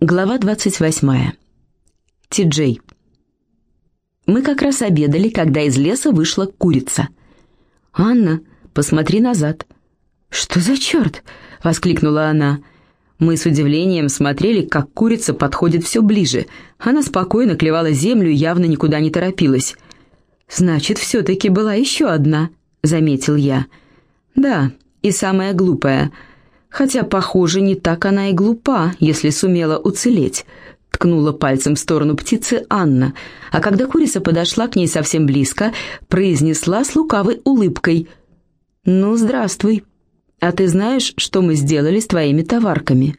Глава 28. Ти-Джей. Мы как раз обедали, когда из леса вышла курица. «Анна, посмотри назад». «Что за черт?» — воскликнула она. Мы с удивлением смотрели, как курица подходит все ближе. Она спокойно клевала землю и явно никуда не торопилась. «Значит, все-таки была еще одна», — заметил я. «Да, и самая глупая — Хотя, похоже, не так она и глупа, если сумела уцелеть. Ткнула пальцем в сторону птицы Анна, а когда курица подошла к ней совсем близко, произнесла с лукавой улыбкой. «Ну, здравствуй. А ты знаешь, что мы сделали с твоими товарками?»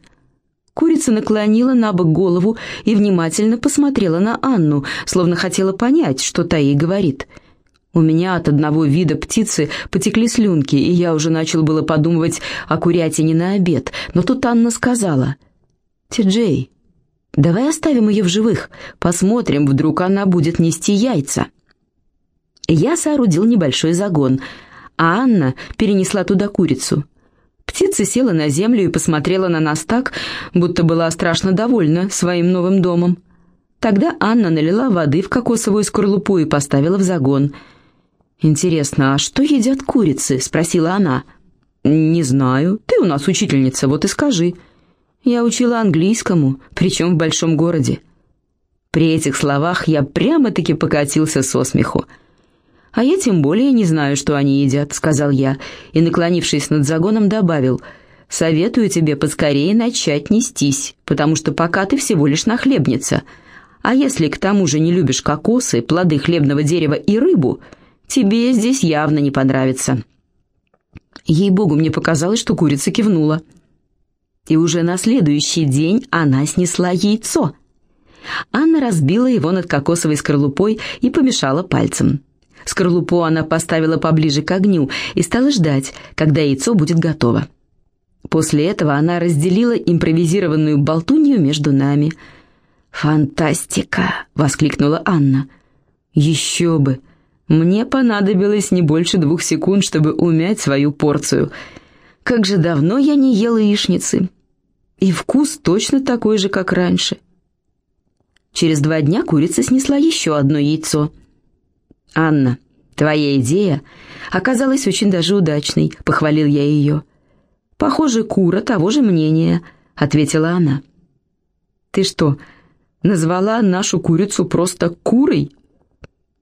Курица наклонила на бок голову и внимательно посмотрела на Анну, словно хотела понять, что та ей говорит – у меня от одного вида птицы потекли слюнки, и я уже начал было подумывать о курятине на обед, но тут Анна сказала, «Ти-Джей, давай оставим ее в живых, посмотрим, вдруг она будет нести яйца». Я соорудил небольшой загон, а Анна перенесла туда курицу. Птица села на землю и посмотрела на нас так, будто была страшно довольна своим новым домом. Тогда Анна налила воды в кокосовую скорлупу и поставила в загон – «Интересно, а что едят курицы?» — спросила она. «Не знаю. Ты у нас учительница, вот и скажи». «Я учила английскому, причем в большом городе». При этих словах я прямо-таки покатился со смеху. «А я тем более не знаю, что они едят», — сказал я, и, наклонившись над загоном, добавил, «Советую тебе поскорее начать нестись, потому что пока ты всего лишь нахлебница. А если к тому же не любишь кокосы, плоды хлебного дерева и рыбу, тебе здесь явно не понравится». Ей-богу, мне показалось, что курица кивнула. И уже на следующий день она снесла яйцо. Анна разбила его над кокосовой скорлупой и помешала пальцем. Скорлупу она поставила поближе к огню и стала ждать, когда яйцо будет готово. После этого она разделила импровизированную болтунью между нами. «Фантастика!» — воскликнула Анна. «Еще бы! Мне понадобилось не больше двух секунд, чтобы умять свою порцию. Как же давно я не ела яичницы. И вкус точно такой же, как раньше. Через два дня курица снесла еще одно яйцо. «Анна, твоя идея оказалась очень даже удачной», — похвалил я ее. «Похоже, кура того же мнения», — ответила она. «Ты что, назвала нашу курицу просто курой?»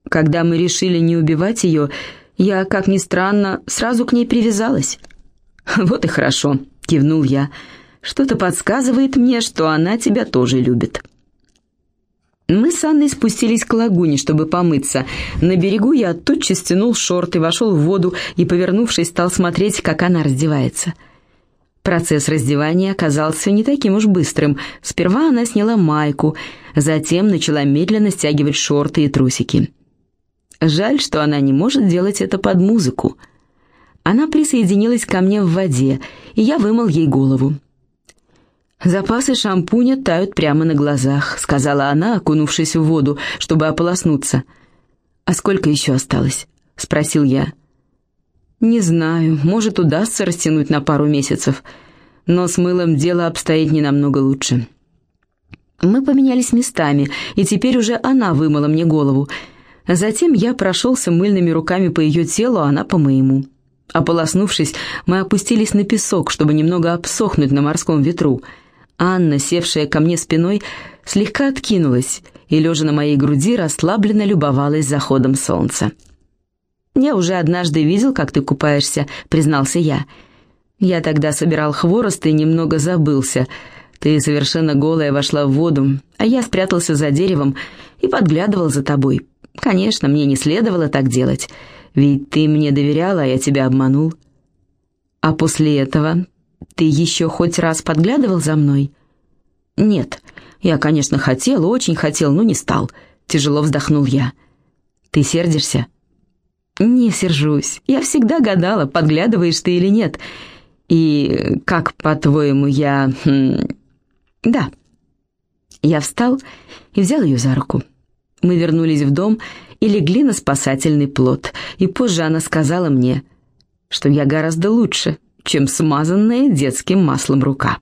Когда мы решили не убивать ее, я, как ни странно, сразу к ней привязалась. «Вот и хорошо», — кивнул я. «Что-то подсказывает мне, что она тебя тоже любит». Мы с Анной спустились к лагуне, чтобы помыться. На берегу я тотчас стянул шорты, вошел в воду и, повернувшись, стал смотреть, как она раздевается. Процесс раздевания оказался не таким уж быстрым. Сперва она сняла майку, затем начала медленно стягивать шорты и трусики. Жаль, что она не может делать это под музыку. Она присоединилась ко мне в воде, и я вымыл ей голову. «Запасы шампуня тают прямо на глазах», — сказала она, окунувшись в воду, чтобы ополоснуться. «А сколько еще осталось?» — спросил я. «Не знаю, может, удастся растянуть на пару месяцев, но с мылом дело обстоит не намного лучше». Мы поменялись местами, и теперь уже она вымыла мне голову — Затем я прошелся мыльными руками по ее телу, а она по моему. Ополоснувшись, мы опустились на песок, чтобы немного обсохнуть на морском ветру. Анна, севшая ко мне спиной, слегка откинулась и, лежа на моей груди, расслабленно любовалась заходом солнца. «Я уже однажды видел, как ты купаешься», — признался я. «Я тогда собирал хворост и немного забылся. Ты совершенно голая вошла в воду, а я спрятался за деревом и подглядывал за тобой. Конечно, мне не следовало так делать, ведь ты мне доверяла, а я тебя обманул. А после этого ты еще хоть раз подглядывал за мной? Нет, я, конечно, хотел, очень хотел, но не стал. Тяжело вздохнул я. Ты сердишься? Не сержусь. Я всегда гадала, подглядываешь ты или нет. И как, по-твоему, я... Хм... Да. Я встал и взял ее за руку. Мы вернулись в дом и легли на спасательный плод, и позже она сказала мне, что я гораздо лучше, чем смазанная детским маслом рука.